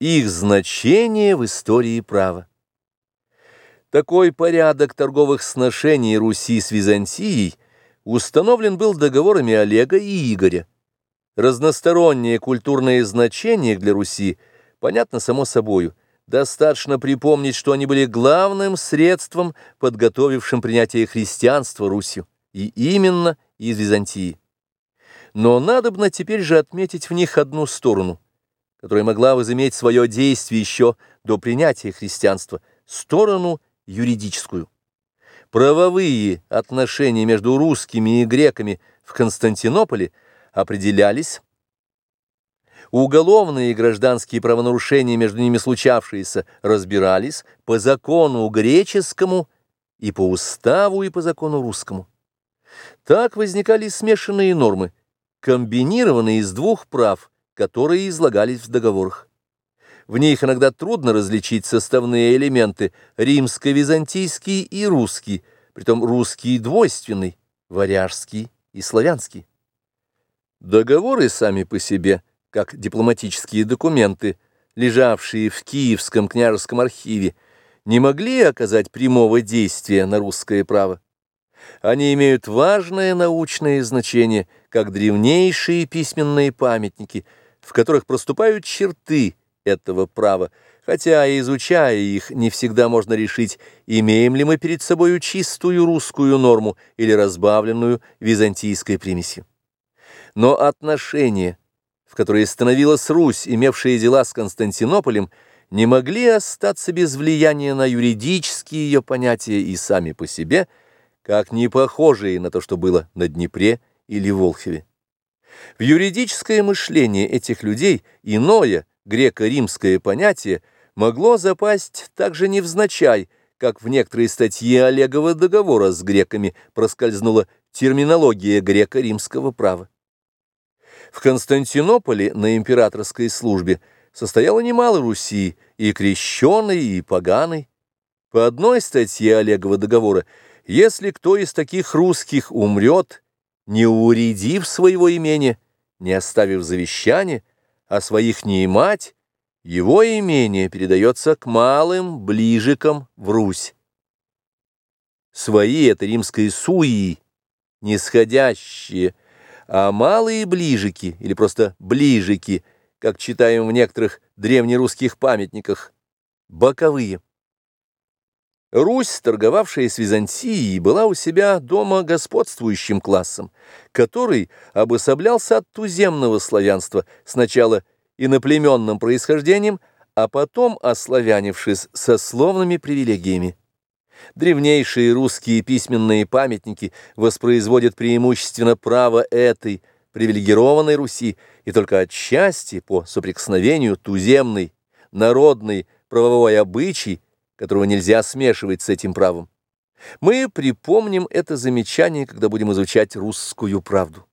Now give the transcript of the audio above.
Их значение в истории права. Такой порядок торговых сношений Руси с Византией установлен был договорами Олега и Игоря. Разностороннее культурное значение для Руси понятно само собою. Достаточно припомнить, что они были главным средством, подготовившим принятие христианства Русью, и именно из Византии. Но надобно теперь же отметить в них одну сторону, которая могла возыметь свое действие еще до принятия христианства, сторону юридическую. Правовые отношения между русскими и греками в Константинополе определялись, уголовные и гражданские правонарушения между ними случавшиеся разбирались по закону греческому и по уставу и по закону русскому. Так возникали смешанные нормы – комбинированные из двух прав, которые излагались в договорах. В них иногда трудно различить составные элементы римско-византийский и русский, притом русский двойственный, варяжский и славянский. Договоры сами по себе, как дипломатические документы, лежавшие в Киевском княжеском архиве, не могли оказать прямого действия на русское право. Они имеют важное научное значение, как древнейшие письменные памятники, в которых проступают черты этого права, хотя, изучая их, не всегда можно решить, имеем ли мы перед собой чистую русскую норму или разбавленную византийской примесью. Но отношения, в которые становилась Русь, имевшая дела с Константинополем, не могли остаться без влияния на юридические ее понятия и сами по себе – как не похожие на то, что было на Днепре или Волхове. В юридическое мышление этих людей иное греко-римское понятие могло запасть также невзначай, как в некоторые статьи Олегова договора с греками проскользнула терминология греко-римского права. В Константинополе на императорской службе состояло немало Руси, и крещеной, и поганой. По одной статье Олегова договора если кто из таких русских умрет, не уредив своего имения, не оставив завещание, а своих не имать, его имение передается к малым ближикам в Русь. Свои — это римские суи, нисходящие, а малые ближики, или просто ближики, как читаем в некоторых древнерусских памятниках, боковые. Русь, торговавшая с Византией, была у себя дома господствующим классом, который обособлялся от туземного славянства, сначала иноплеменным происхождением, а потом ославянившись сословными привилегиями. Древнейшие русские письменные памятники воспроизводят преимущественно право этой привилегированной Руси и только отчасти по соприкосновению туземной, народной, правовой обычай которого нельзя смешивать с этим правом. Мы припомним это замечание, когда будем изучать русскую правду.